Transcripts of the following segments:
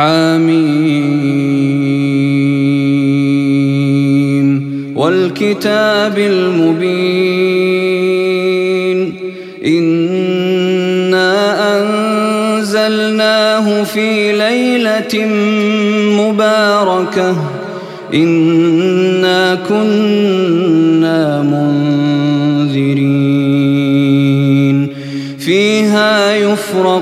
حميم والكتاب المبين إنا أنزلناه في ليلة مباركة إنا كنا منذرين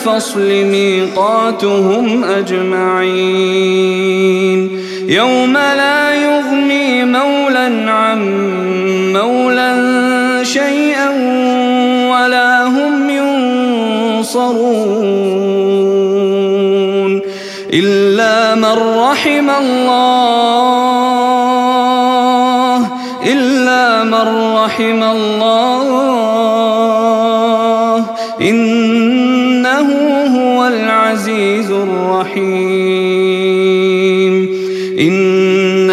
الفصل ميقاتهم أجمعين. يوم لا يغني مولا عن مولا شيئا ولا هم ينصرون. إلا من رحم الله إلا من رحم الله. إنه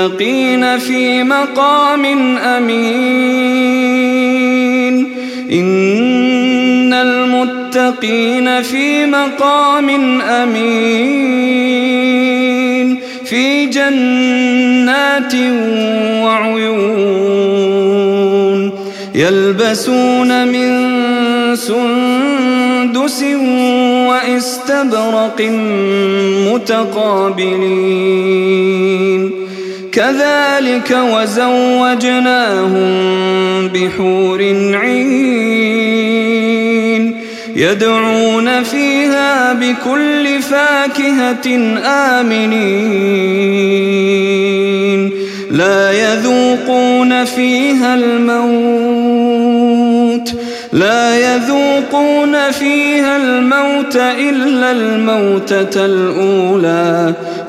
المتقين في مقام أمين. إن المتقين في مقام أمين. في جنات وعيون يلبسون من سندس واستبرق متقابلين. كذلك وزوجناهم بحور عين يدعون فيها بكل فاكهة آمنين لا يذوقون فيها الموت لا يذوقون فيها الموت إلا الموتة الأولى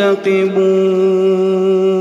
مرتقبون